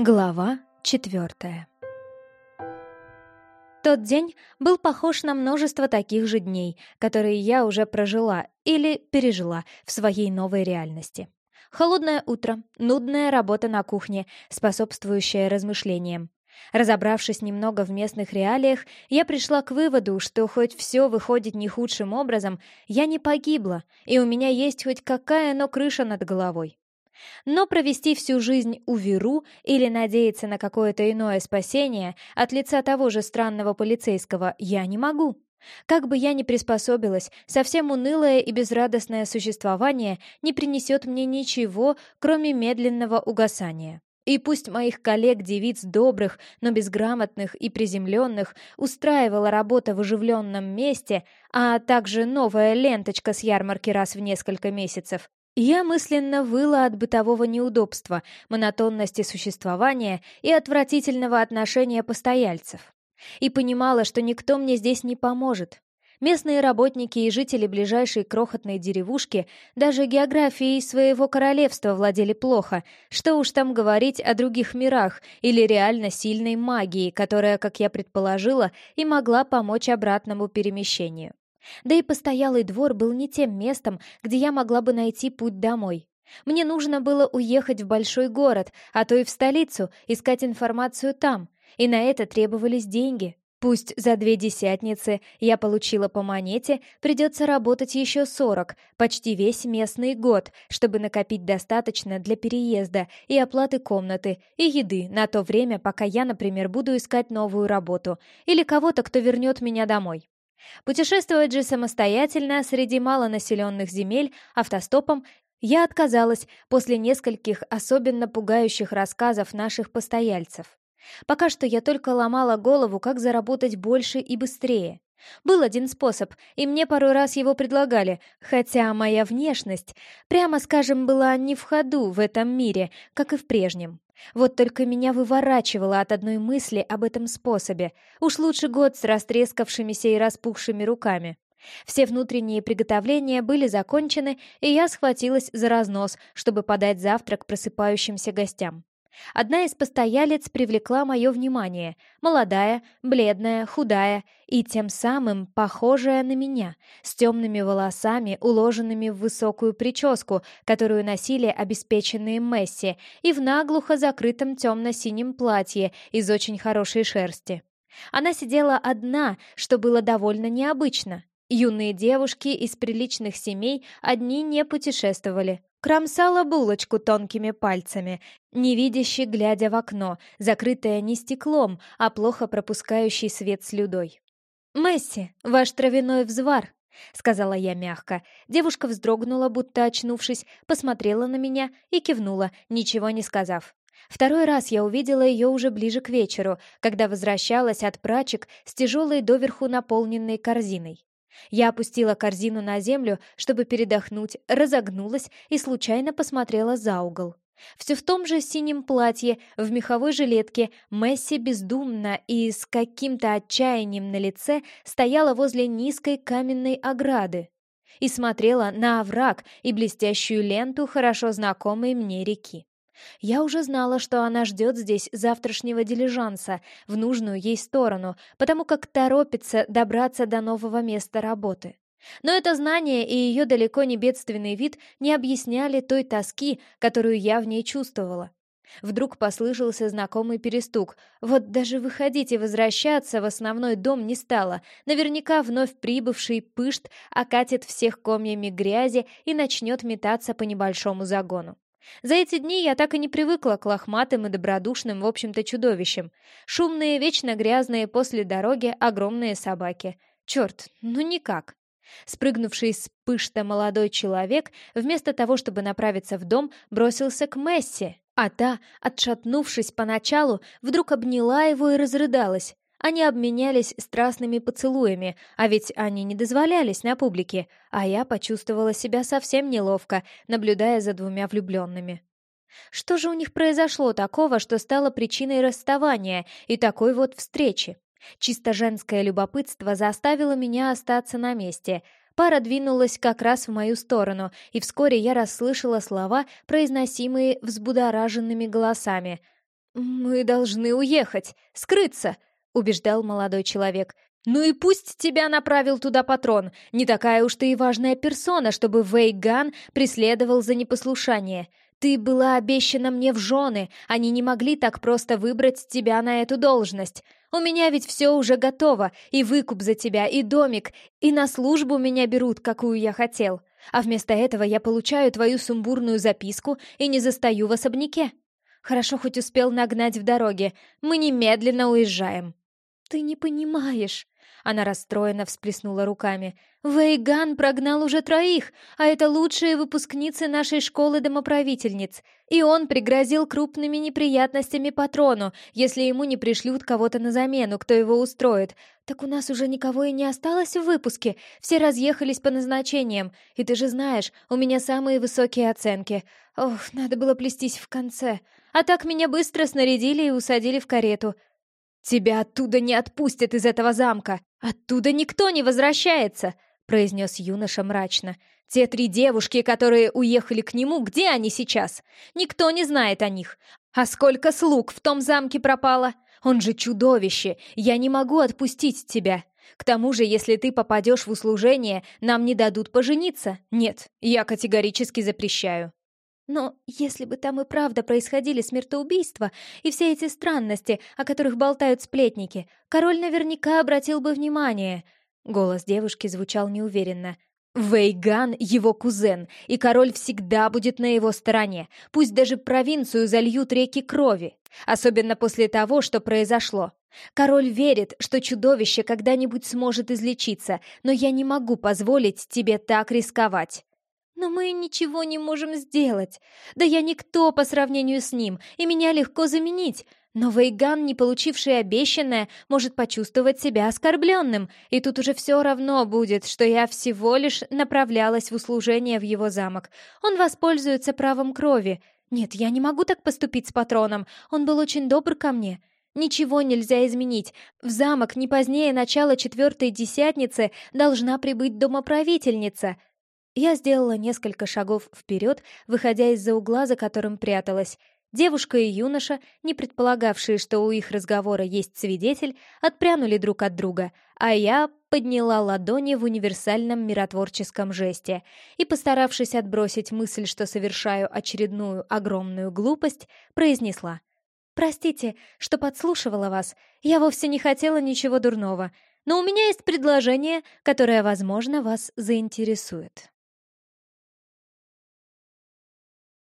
Глава четвертая Тот день был похож на множество таких же дней, которые я уже прожила или пережила в своей новой реальности. Холодное утро, нудная работа на кухне, способствующая размышлениям. Разобравшись немного в местных реалиях, я пришла к выводу, что хоть все выходит не худшим образом, я не погибла, и у меня есть хоть какая, но крыша над головой. Но провести всю жизнь у Веру или надеяться на какое-то иное спасение от лица того же странного полицейского я не могу. Как бы я ни приспособилась, совсем унылое и безрадостное существование не принесет мне ничего, кроме медленного угасания. И пусть моих коллег-девиц добрых, но безграмотных и приземленных устраивала работа в оживленном месте, а также новая ленточка с ярмарки раз в несколько месяцев, я мысленно выла от бытового неудобства, монотонности существования и отвратительного отношения постояльцев. И понимала, что никто мне здесь не поможет. Местные работники и жители ближайшей крохотной деревушки даже географией своего королевства владели плохо, что уж там говорить о других мирах или реально сильной магии, которая, как я предположила, и могла помочь обратному перемещению. Да и постоялый двор был не тем местом, где я могла бы найти путь домой. Мне нужно было уехать в большой город, а то и в столицу, искать информацию там, и на это требовались деньги. Пусть за две десятницы я получила по монете, придется работать еще сорок, почти весь местный год, чтобы накопить достаточно для переезда и оплаты комнаты и еды на то время, пока я, например, буду искать новую работу или кого-то, кто вернет меня домой. Путешествовать же самостоятельно среди малонаселенных земель автостопом я отказалась после нескольких особенно пугающих рассказов наших постояльцев. Пока что я только ломала голову, как заработать больше и быстрее. Был один способ, и мне пару раз его предлагали, хотя моя внешность, прямо скажем, была не в ходу в этом мире, как и в прежнем. Вот только меня выворачивало от одной мысли об этом способе. Уж лучше год с растрескавшимися и распухшими руками. Все внутренние приготовления были закончены, и я схватилась за разнос, чтобы подать завтрак просыпающимся гостям. Одна из постоялец привлекла мое внимание. Молодая, бледная, худая и тем самым похожая на меня, с темными волосами, уложенными в высокую прическу, которую носили обеспеченные Месси, и в наглухо закрытом темно-синем платье из очень хорошей шерсти. Она сидела одна, что было довольно необычно. Юные девушки из приличных семей одни не путешествовали. Кромсала булочку тонкими пальцами, невидяще глядя в окно, закрытое не стеклом, а плохо пропускающий свет слюдой. «Месси, ваш травяной взвар!» — сказала я мягко. Девушка вздрогнула, будто очнувшись, посмотрела на меня и кивнула, ничего не сказав. Второй раз я увидела ее уже ближе к вечеру, когда возвращалась от прачек с тяжелой доверху наполненной корзиной. Я опустила корзину на землю, чтобы передохнуть, разогнулась и случайно посмотрела за угол. Все в том же синем платье, в меховой жилетке, Месси бездумно и с каким-то отчаянием на лице стояла возле низкой каменной ограды и смотрела на овраг и блестящую ленту хорошо знакомой мне реки. Я уже знала, что она ждет здесь завтрашнего дилижанса в нужную ей сторону, потому как торопится добраться до нового места работы. Но это знание и ее далеко не бедственный вид не объясняли той тоски, которую я в ней чувствовала. Вдруг послышался знакомый перестук. Вот даже выходить и возвращаться в основной дом не стало. Наверняка вновь прибывший пышт окатит всех комьями грязи и начнет метаться по небольшому загону. За эти дни я так и не привыкла к лохматым и добродушным, в общем-то, чудовищам. Шумные, вечно грязные после дороги огромные собаки. Черт, ну никак. Спрыгнувший с пышта молодой человек, вместо того, чтобы направиться в дом, бросился к Месси, а та, отшатнувшись поначалу, вдруг обняла его и разрыдалась. Они обменялись страстными поцелуями, а ведь они не дозволялись на публике, а я почувствовала себя совсем неловко, наблюдая за двумя влюбленными. Что же у них произошло такого, что стало причиной расставания и такой вот встречи? Чисто женское любопытство заставило меня остаться на месте. Пара двинулась как раз в мою сторону, и вскоре я расслышала слова, произносимые взбудораженными голосами — «Мы должны уехать, скрыться», — убеждал молодой человек. «Ну и пусть тебя направил туда патрон. Не такая уж ты и важная персона, чтобы Вейган преследовал за непослушание. Ты была обещана мне в жены, они не могли так просто выбрать тебя на эту должность. У меня ведь все уже готово, и выкуп за тебя, и домик, и на службу меня берут, какую я хотел. А вместо этого я получаю твою сумбурную записку и не застаю в особняке. Хорошо хоть успел нагнать в дороге. Мы немедленно уезжаем». «Ты не понимаешь», она расстроенно всплеснула руками. «Вейган прогнал уже троих, а это лучшие выпускницы нашей школы домоправительниц. И он пригрозил крупными неприятностями патрону, если ему не пришлют кого-то на замену, кто его устроит. Так у нас уже никого и не осталось в выпуске. Все разъехались по назначениям. И ты же знаешь, у меня самые высокие оценки. Ох, надо было плестись в конце. А так меня быстро снарядили и усадили в карету. «Тебя оттуда не отпустят из этого замка! Оттуда никто не возвращается!» — произнес юноша мрачно. «Те три девушки, которые уехали к нему, где они сейчас? Никто не знает о них. А сколько слуг в том замке пропало? Он же чудовище! Я не могу отпустить тебя!» К тому же, если ты попадешь в услужение, нам не дадут пожениться. Нет, я категорически запрещаю. Но если бы там и правда происходили смертоубийства и все эти странности, о которых болтают сплетники, король наверняка обратил бы внимание. Голос девушки звучал неуверенно. Вейган — его кузен, и король всегда будет на его стороне. Пусть даже провинцию зальют реки крови. Особенно после того, что произошло. Король верит, что чудовище когда-нибудь сможет излечиться, но я не могу позволить тебе так рисковать. Но мы ничего не можем сделать. Да я никто по сравнению с ним, и меня легко заменить. Но Вейган, не получивший обещанное, может почувствовать себя оскорбленным, и тут уже все равно будет, что я всего лишь направлялась в услужение в его замок. Он воспользуется правом крови. Нет, я не могу так поступить с патроном, он был очень добр ко мне. Ничего нельзя изменить. В замок не позднее начала четвертой десятницы должна прибыть домоправительница — я сделала несколько шагов вперед, выходя из-за угла, за которым пряталась. Девушка и юноша, не предполагавшие, что у их разговора есть свидетель, отпрянули друг от друга, а я подняла ладони в универсальном миротворческом жесте и, постаравшись отбросить мысль, что совершаю очередную огромную глупость, произнесла. «Простите, что подслушивала вас. Я вовсе не хотела ничего дурного, но у меня есть предложение, которое, возможно, вас заинтересует».